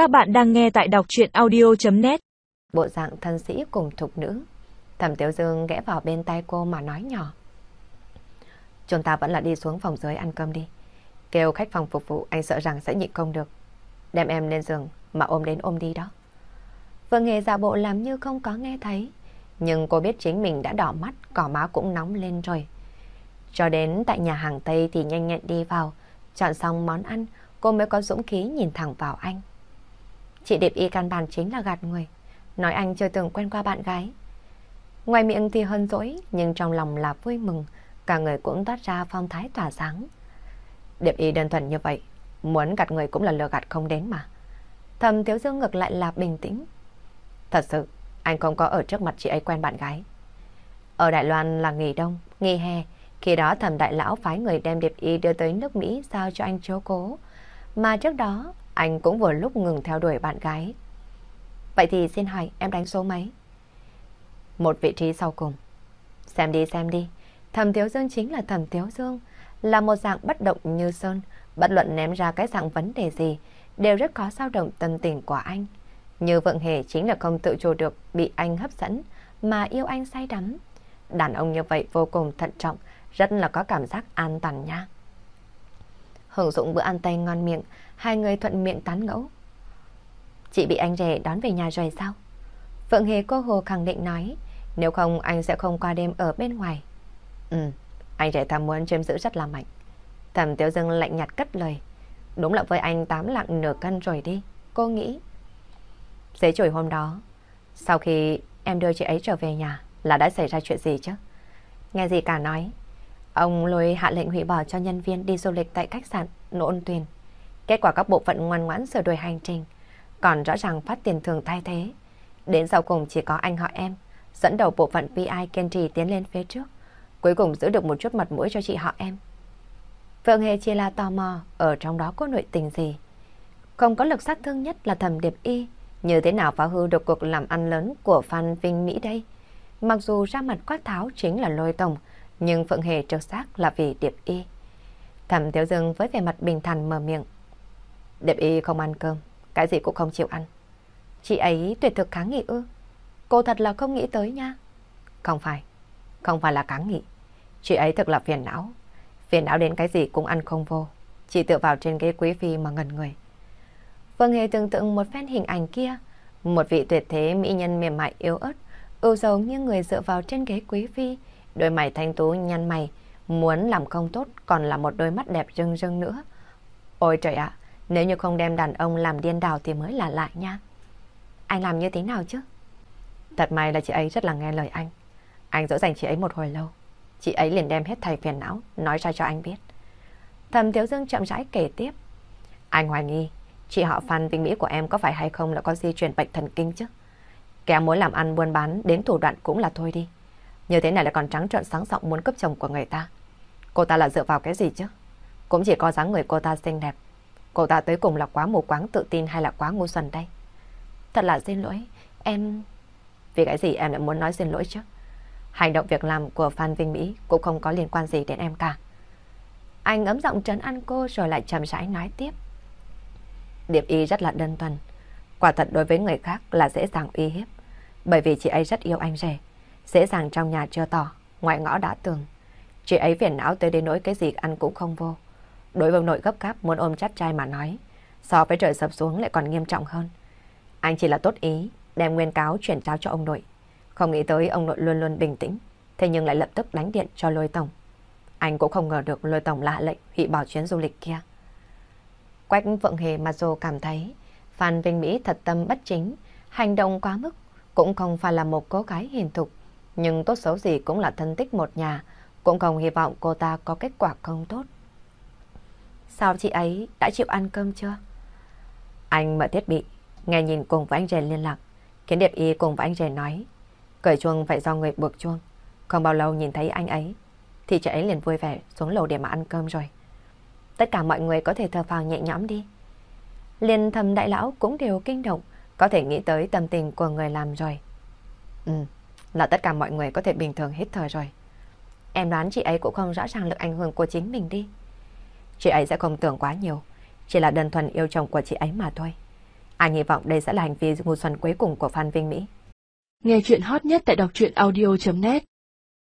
Các bạn đang nghe tại đọc chuyện audio.net Bộ dạng thân sĩ cùng thục nữ. Thẩm Tiểu Dương ghé vào bên tay cô mà nói nhỏ. Chúng ta vẫn là đi xuống phòng dưới ăn cơm đi. Kêu khách phòng phục vụ anh sợ rằng sẽ nhịn không được. Đem em lên giường mà ôm đến ôm đi đó. Vương Hề giả bộ làm như không có nghe thấy. Nhưng cô biết chính mình đã đỏ mắt, cỏ má cũng nóng lên rồi. Cho đến tại nhà hàng Tây thì nhanh nhẹn đi vào. Chọn xong món ăn, cô mới có dũng khí nhìn thẳng vào anh. Chị Điệp Y căn bản chính là gạt người. Nói anh chưa từng quen qua bạn gái. Ngoài miệng thì hơn dỗi, nhưng trong lòng là vui mừng. Cả người cũng toát ra phong thái tỏa sáng. Điệp Y đơn thuần như vậy, muốn gạt người cũng là lừa gạt không đến mà. Thầm Tiếu Dương ngược lại là bình tĩnh. Thật sự, anh không có ở trước mặt chị ấy quen bạn gái. Ở Đài Loan là nghỉ đông, nghỉ hè. Khi đó thầm đại lão phái người đem Điệp Y đưa tới nước Mỹ sao cho anh chố cố. Mà trước đó, anh cũng vừa lúc ngừng theo đuổi bạn gái. Vậy thì xin hỏi em đánh số mấy? Một vị trí sau cùng. Xem đi xem đi. Thẩm thiếu Dương chính là Thẩm thiếu Dương. Là một dạng bất động như sơn. Bất luận ném ra cái dạng vấn đề gì. Đều rất có sao động tâm tình của anh. Như Vượng Hề chính là không tự chủ được bị anh hấp dẫn. Mà yêu anh say đắm. Đàn ông như vậy vô cùng thận trọng. Rất là có cảm giác an toàn nha. Hưởng dụng bữa ăn tây ngon miệng, hai người thuận miệng tán ngẫu. Chị bị anh rể đón về nhà rồi sao? Phượng Hề cô hồ khẳng định nói, nếu không anh sẽ không qua đêm ở bên ngoài. Ừ, anh rể tham muốn chiếm giữ rất là mạnh. Thẩm Tiểu Dương lạnh nhạt cất lời. Đúng là với anh tám lạng nửa cân rồi đi, cô nghĩ. dế chổi hôm đó, sau khi em đưa chị ấy trở về nhà là đã xảy ra chuyện gì chứ? Nghe gì cả nói, Ông lôi hạ lệnh hủy bỏ cho nhân viên đi du lịch tại khách sạn Nỗ Ôn Tuyền. Kết quả các bộ phận ngoan ngoãn sửa đổi hành trình, còn rõ ràng phát tiền thường thay thế. Đến sau cùng chỉ có anh họ em, dẫn đầu bộ phận PI kiên trì tiến lên phía trước. Cuối cùng giữ được một chút mặt mũi cho chị họ em. Phượng Hề chỉ là tò mò, ở trong đó có nội tình gì. Không có lực sát thương nhất là thầm điệp y. Như thế nào phá hư được cuộc làm ăn lớn của Phan Vinh Mỹ đây? Mặc dù ra mặt quát tháo chính là lôi tổng, nhưng Phượng Hề trêu xác là vì Điệp Y. Thẩm Tiếu Dương với vẻ mặt bình thản mở miệng. Điệp Y không ăn cơm, cái gì cũng không chịu ăn. Chị ấy tuyệt thực kháng nghị ư? Cô thật là không nghĩ tới nha. Không phải, không phải là kháng nghị. Chị ấy thật là phiền não. Phiền não đến cái gì cũng ăn không vô. Chỉ tựa vào trên ghế quý phi mà ngần người. Phương Hề tưởng tượng một phen hình ảnh kia. Một vị tuyệt thế mỹ nhân mềm mại yếu ớt, ưu dầu như người dựa vào trên ghế quý phi, Đôi mày thanh tú nhăn mày, muốn làm không tốt còn là một đôi mắt đẹp rưng rưng nữa. Ôi trời ạ, nếu như không đem đàn ông làm điên đảo thì mới là lạ nha. Anh làm như thế nào chứ? Thật may là chị ấy rất là nghe lời anh. Anh dỗ dành chị ấy một hồi lâu. Chị ấy liền đem hết thầy phiền não, nói ra cho anh biết. Thầm Thiếu Dương chậm rãi kể tiếp. Anh hoài nghi, chị họ Phan Vinh Mỹ của em có phải hay không là có di truyền bệnh thần kinh chứ? Kẻ muốn làm ăn buôn bán đến thủ đoạn cũng là thôi đi. Như thế này là còn trắng trợn sáng giọng muốn cấp chồng của người ta. Cô ta là dựa vào cái gì chứ? Cũng chỉ có dáng người cô ta xinh đẹp. Cô ta tới cùng là quá mù quáng tự tin hay là quá ngu xuẩn đây? Thật là xin lỗi, em... Vì cái gì em lại muốn nói xin lỗi chứ? Hành động việc làm của Phan Vinh Mỹ cũng không có liên quan gì đến em cả. Anh ấm giọng trấn an cô rồi lại chậm rãi nói tiếp. Điệp y rất là đơn thuần. Quả thật đối với người khác là dễ dàng uy hiếp. Bởi vì chị ấy rất yêu anh rể. Dễ dàng trong nhà chưa tỏ, ngoại ngõ đã tường. Chị ấy phiền não tới đến nỗi cái gì ăn cũng không vô. Đối với nội gấp gáp muốn ôm chắt trai mà nói, so với trời sập xuống lại còn nghiêm trọng hơn. Anh chỉ là tốt ý, đem nguyên cáo chuyển trao cho ông nội. Không nghĩ tới ông nội luôn luôn bình tĩnh, thế nhưng lại lập tức đánh điện cho lôi tổng. Anh cũng không ngờ được lôi tổng lạ lệnh hủy bỏ chuyến du lịch kia. Quách Vượng Hề mà dù cảm thấy Phan Vinh Mỹ thật tâm bất chính, hành động quá mức, cũng không phải là một cô gái hiền thục, nhưng tốt xấu gì cũng là thân tích một nhà, cũng không hy vọng cô ta có kết quả không tốt. Sao chị ấy đã chịu ăn cơm chưa? Anh mở thiết bị, nghe nhìn cùng với anh rể liên lạc, khiến Điệp Y cùng với anh rể nói, cởi chuông phải do người buộc chuông. Không bao lâu nhìn thấy anh ấy, thì chị ấy liền vui vẻ xuống lầu để mà ăn cơm rồi. Tất cả mọi người có thể thở phào nhẹ nhõm đi. Liên thầm đại lão cũng đều kinh động, có thể nghĩ tới tâm tình của người làm rồi. Ừ là tất cả mọi người có thể bình thường hít thở rồi. Em đoán chị ấy cũng không rõ ràng lực ảnh hưởng của chính mình đi. Chị ấy sẽ không tưởng quá nhiều, chỉ là đơn thuần yêu chồng của chị ấy mà thôi. Anh hy vọng đây sẽ là hành vi ngu xuẩn cuối cùng của Phan Vinh Mỹ. Nghe chuyện hot nhất tại đọc truyện audio.net